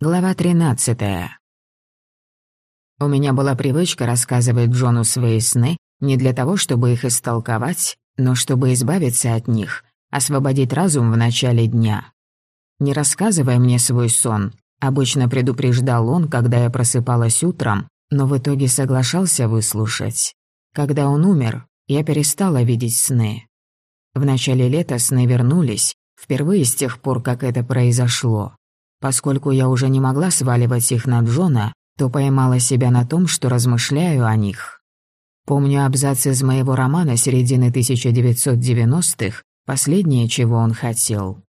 Глава 13. У меня была привычка рассказывать Джону свои сны не для того, чтобы их истолковать, но чтобы избавиться от них, освободить разум в начале дня. «Не рассказывай мне свой сон», — обычно предупреждал он, когда я просыпалась утром, но в итоге соглашался выслушать. Когда он умер, я перестала видеть сны. В начале лета сны вернулись, впервые с тех пор, как это произошло. Поскольку я уже не могла сваливать их на Джона, то поймала себя на том, что размышляю о них. Помню абзац из моего романа середины 1990-х, последнее, чего он хотел.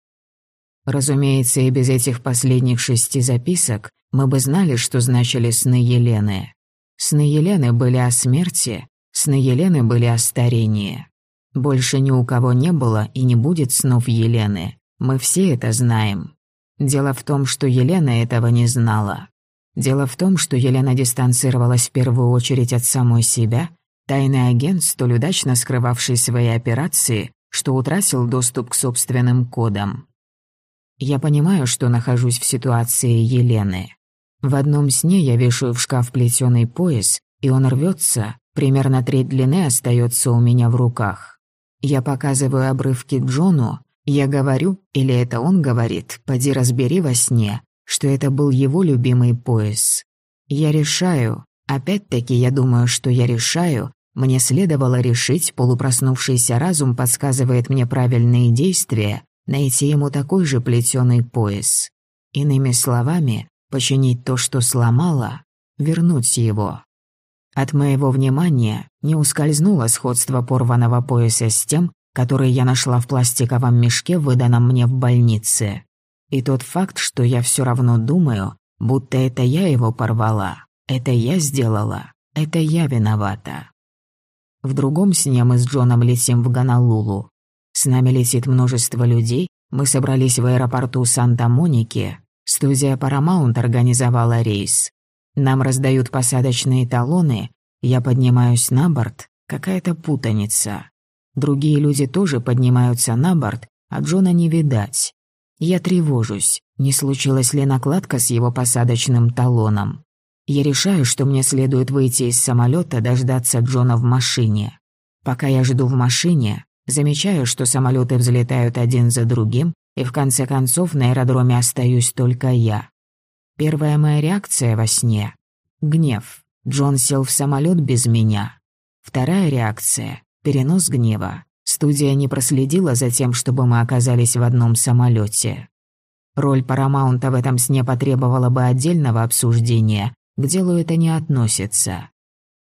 Разумеется, и без этих последних шести записок мы бы знали, что значили сны Елены. Сны Елены были о смерти, сны Елены были о старении. Больше ни у кого не было и не будет снов Елены. Мы все это знаем. Дело в том, что Елена этого не знала. Дело в том, что Елена дистанцировалась в первую очередь от самой себя, тайный агент, столь удачно скрывавший свои операции, что утратил доступ к собственным кодам. Я понимаю, что нахожусь в ситуации Елены. В одном сне я вешаю в шкаф плетеный пояс, и он рвется, примерно треть длины остается у меня в руках. Я показываю обрывки Джону, я говорю, или это он говорит, поди разбери во сне, что это был его любимый пояс. Я решаю, опять-таки я думаю, что я решаю, мне следовало решить, полупроснувшийся разум подсказывает мне правильные действия, найти ему такой же плетеный пояс. Иными словами, починить то, что сломало, вернуть его. От моего внимания не ускользнуло сходство порванного пояса с тем, который я нашла в пластиковом мешке, выданном мне в больнице. И тот факт, что я все равно думаю, будто это я его порвала, это я сделала, это я виновата. В другом сне мы с Джоном летим в Гонолулу. С нами летит множество людей, мы собрались в аэропорту Санта-Моники, студия Paramount организовала рейс. Нам раздают посадочные талоны, я поднимаюсь на борт, какая-то путаница. Другие люди тоже поднимаются на борт, а Джона не видать. Я тревожусь, не случилась ли накладка с его посадочным талоном. Я решаю, что мне следует выйти из самолета, дождаться Джона в машине. Пока я жду в машине, замечаю, что самолеты взлетают один за другим, и в конце концов на аэродроме остаюсь только я. Первая моя реакция во сне — гнев. Джон сел в самолет без меня. Вторая реакция Перенос гнева. Студия не проследила за тем, чтобы мы оказались в одном самолете. Роль Парамаунта в этом сне потребовала бы отдельного обсуждения, к делу это не относится.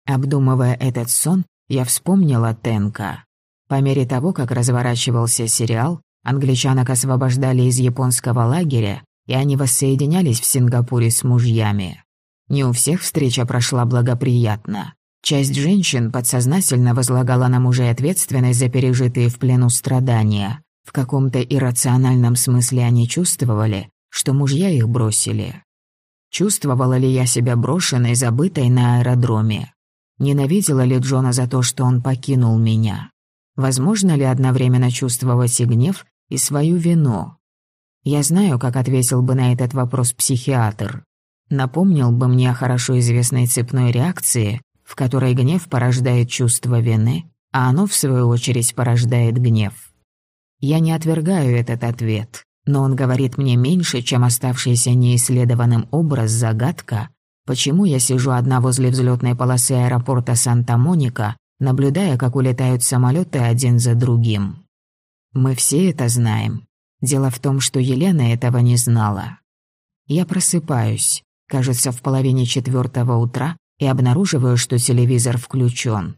Обдумывая этот сон, я вспомнила Тенка. По мере того, как разворачивался сериал, англичанок освобождали из японского лагеря, и они воссоединялись в Сингапуре с мужьями. Не у всех встреча прошла благоприятно. Часть женщин подсознательно возлагала на мужей ответственность за пережитые в плену страдания. В каком-то иррациональном смысле они чувствовали, что мужья их бросили. Чувствовала ли я себя брошенной, забытой на аэродроме? Ненавидела ли Джона за то, что он покинул меня? Возможно ли одновременно чувствовать и гнев, и свою вину? Я знаю, как ответил бы на этот вопрос психиатр. Напомнил бы мне о хорошо известной цепной реакции, в которой гнев порождает чувство вины, а оно, в свою очередь, порождает гнев. Я не отвергаю этот ответ, но он говорит мне меньше, чем оставшийся неисследованным образ загадка, почему я сижу одна возле взлетной полосы аэропорта Санта-Моника, наблюдая, как улетают самолеты один за другим. Мы все это знаем. Дело в том, что Елена этого не знала. Я просыпаюсь, кажется, в половине четвертого утра, и обнаруживаю, что телевизор включен.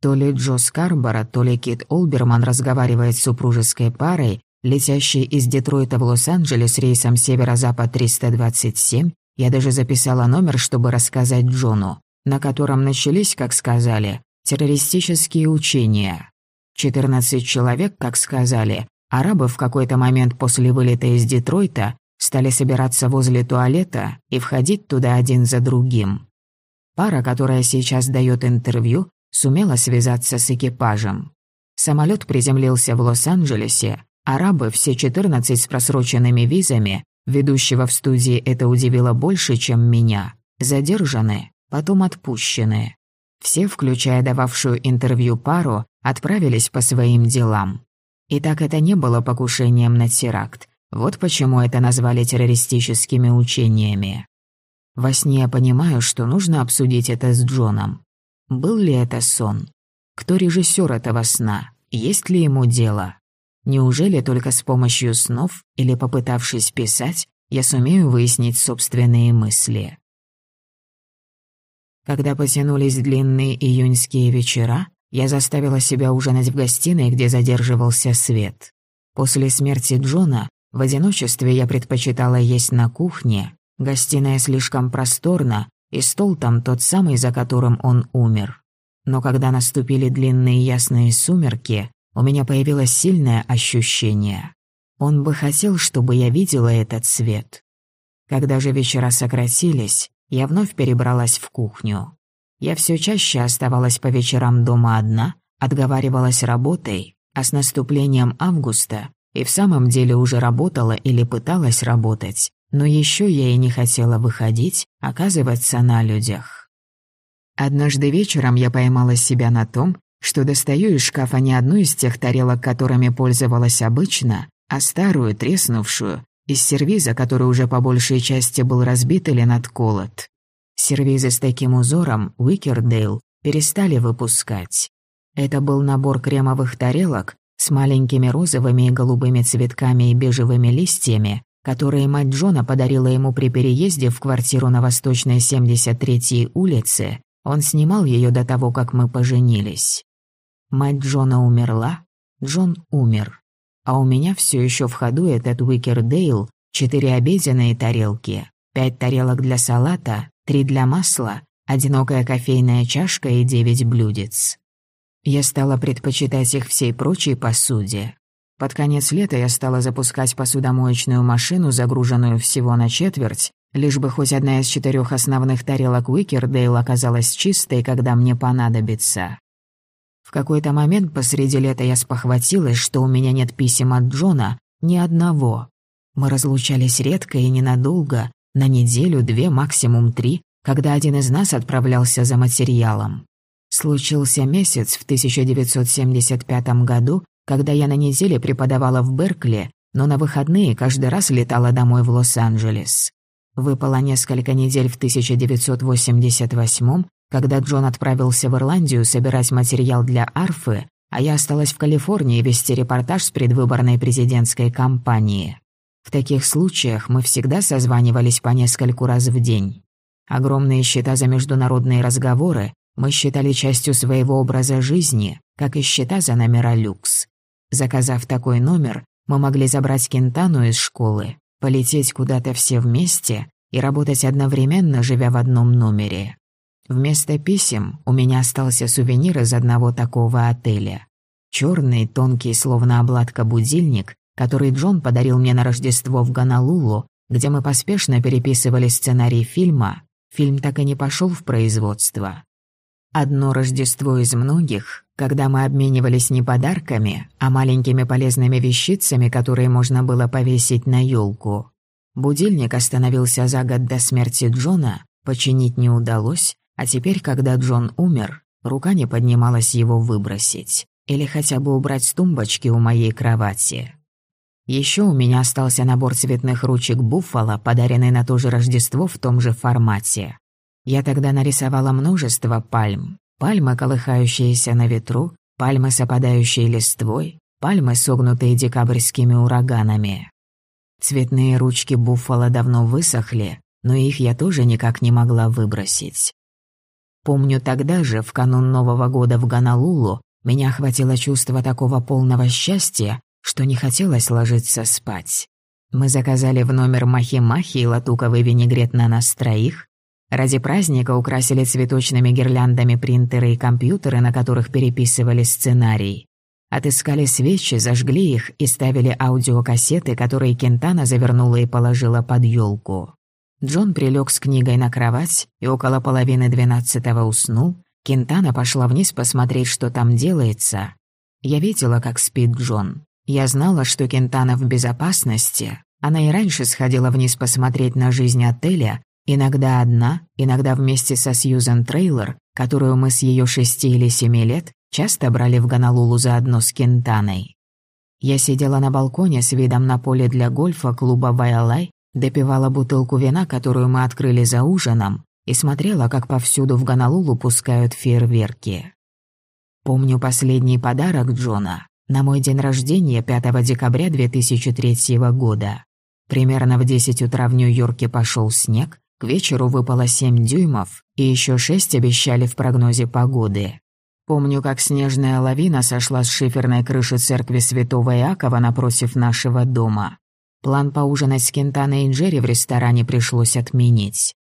То ли Джо Скарбора, то ли Кит Олберман разговаривает с супружеской парой, летящей из Детройта в Лос-Анджелес рейсом Северо-Запад 327, я даже записала номер, чтобы рассказать Джону, на котором начались, как сказали, террористические учения. 14 человек, как сказали, арабы в какой-то момент после вылета из Детройта стали собираться возле туалета и входить туда один за другим. Пара, которая сейчас дает интервью, сумела связаться с экипажем. Самолет приземлился в Лос-Анджелесе, арабы, все 14 с просроченными визами, Ведущего в студии это удивило больше, чем меня. Задержаны, потом отпущены. Все, включая дававшую интервью пару, отправились по своим делам. И так это не было покушением на теракт. Вот почему это назвали террористическими учениями. Во сне я понимаю, что нужно обсудить это с Джоном. Был ли это сон? Кто режиссер этого сна? Есть ли ему дело? Неужели только с помощью снов или попытавшись писать, я сумею выяснить собственные мысли? Когда потянулись длинные июньские вечера, я заставила себя ужинать в гостиной, где задерживался свет. После смерти Джона в одиночестве я предпочитала есть на кухне, гостиная слишком просторна, и стол там тот самый, за которым он умер. Но когда наступили длинные ясные сумерки, у меня появилось сильное ощущение. Он бы хотел, чтобы я видела этот свет. Когда же вечера сократились, я вновь перебралась в кухню. Я все чаще оставалась по вечерам дома одна, отговаривалась работой, а с наступлением августа и в самом деле уже работала или пыталась работать, но еще я и не хотела выходить, оказываться на людях. Однажды вечером я поймала себя на том, что достаю из шкафа не одну из тех тарелок, которыми пользовалась обычно, а старую, треснувшую, из сервиза, который уже по большей части был разбит или надколот. Сервизы с таким узором Уикердейл перестали выпускать. Это был набор кремовых тарелок, с маленькими розовыми и голубыми цветками и бежевыми листьями, которые мать Джона подарила ему при переезде в квартиру на Восточной 73-й улице. Он снимал ее до того, как мы поженились. Мать Джона умерла, Джон умер. А у меня все еще в ходу этот Уикердейл, четыре обеденные тарелки, пять тарелок для салата, три для масла, одинокая кофейная чашка и девять блюдец. Я стала предпочитать их всей прочей посуде. Под конец лета я стала запускать посудомоечную машину, загруженную всего на четверть, лишь бы хоть одна из четырех основных тарелок Уикердейл оказалась чистой, когда мне понадобится. В какой-то момент посреди лета я спохватилась, что у меня нет писем от Джона, ни одного. Мы разлучались редко и ненадолго, на неделю, две, максимум три, когда один из нас отправлялся за материалом. Случился месяц в 1975 году, когда я на неделе преподавала в Беркли, но на выходные каждый раз летала домой в Лос-Анджелес. Выпало несколько недель в 1988 когда Джон отправился в Ирландию собирать материал для арфы, а я осталась в Калифорнии вести репортаж с предвыборной президентской кампании. В таких случаях мы всегда созванивались по нескольку раз в день. Огромные счета за международные разговоры мы считали частью своего образа жизни, как и счета за номера люкс. Заказав такой номер, мы могли забрать Кентану из школы, полететь куда-то все вместе и работать одновременно, живя в одном номере. Вместо писем у меня остался сувенир из одного такого отеля. Черный, тонкий, словно обладка будильник, который Джон подарил мне на Рождество в Гонолулу, где мы поспешно переписывали сценарий фильма. Фильм так и не пошел в производство. Одно Рождество из многих, когда мы обменивались не подарками, а маленькими полезными вещицами, которые можно было повесить на елку. Будильник остановился за год до смерти Джона, починить не удалось, а теперь, когда Джон умер, рука не поднималась его выбросить или хотя бы убрать с тумбочки у моей кровати. Еще у меня остался набор цветных ручек Буффало, подаренный на то же Рождество в том же формате. Я тогда нарисовала множество пальм. Пальмы, колыхающиеся на ветру, пальмы с опадающей листвой, пальмы, согнутые декабрьскими ураганами. Цветные ручки буффало давно высохли, но их я тоже никак не могла выбросить. Помню тогда же, в канун Нового года в Ганалулу, меня охватило чувство такого полного счастья, что не хотелось ложиться спать. Мы заказали в номер махи-махи и латуковый винегрет на нас троих, Ради праздника украсили цветочными гирляндами принтеры и компьютеры, на которых переписывали сценарий. Отыскали свечи, зажгли их и ставили аудиокассеты, которые Кентана завернула и положила под елку. Джон прилег с книгой на кровать и около половины двенадцатого уснул. Кентана пошла вниз посмотреть, что там делается. Я видела, как спит Джон. Я знала, что Кентана в безопасности, Она и раньше сходила вниз посмотреть на жизнь отеля, иногда одна, иногда вместе со Сьюзен Трейлор, которую мы с ее шести или семи лет часто брали в Гонолулу заодно с Кентаной. Я сидела на балконе с видом на поле для гольфа клуба «Вайалай», допивала бутылку вина, которую мы открыли за ужином, и смотрела, как повсюду в Гонолулу пускают фейерверки. Помню последний подарок Джона на мой день рождения 5 декабря 2003 года. Примерно в 10 утра в Нью-Йорке пошел снег, к вечеру выпало 7 дюймов, и еще 6 обещали в прогнозе погоды. Помню, как снежная лавина сошла с шиферной крыши церкви Святого Иакова напротив нашего дома. План поужинать с Кентаной и Джерри в ресторане пришлось отменить.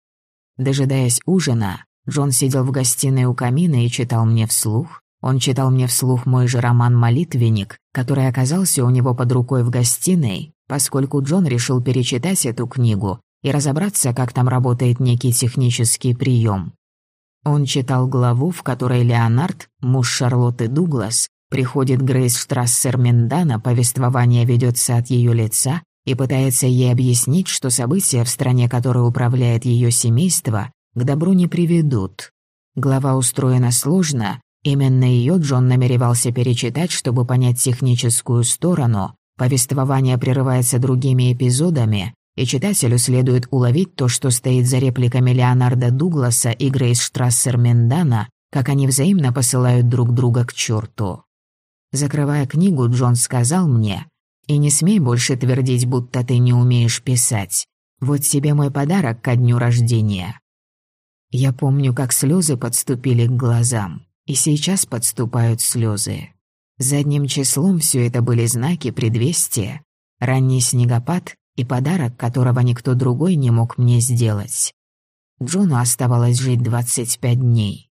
Дожидаясь ужина, Джон сидел в гостиной у камина и читал мне вслух. Он читал мне вслух мой же роман «Молитвенник», который оказался у него под рукой в гостиной, поскольку Джон решил перечитать эту книгу и разобраться, как там работает некий технический прием. Он читал главу, в которой Леонард, муж Шарлотты Дуглас, приходит Грейс Штрассер Миндана, повествование ведется от ее лица, и пытается ей объяснить, что события в стране, которой управляет ее семейство, к добру не приведут. Глава устроена сложно, именно ее Джон намеревался перечитать, чтобы понять техническую сторону, Повествование прерывается другими эпизодами, и читателю следует уловить то, что стоит за репликами Леонарда Дугласа и Грейс Штрассер Мендана, как они взаимно посылают друг друга к черту. Закрывая книгу, Джон сказал мне, «И не смей больше твердить, будто ты не умеешь писать. Вот тебе мой подарок ко дню рождения». Я помню, как слезы подступили к глазам, и сейчас подступают слезы. Задним числом все это были знаки предвестия, ранний снегопад и подарок, которого никто другой не мог мне сделать. Джону оставалось жить 25 дней.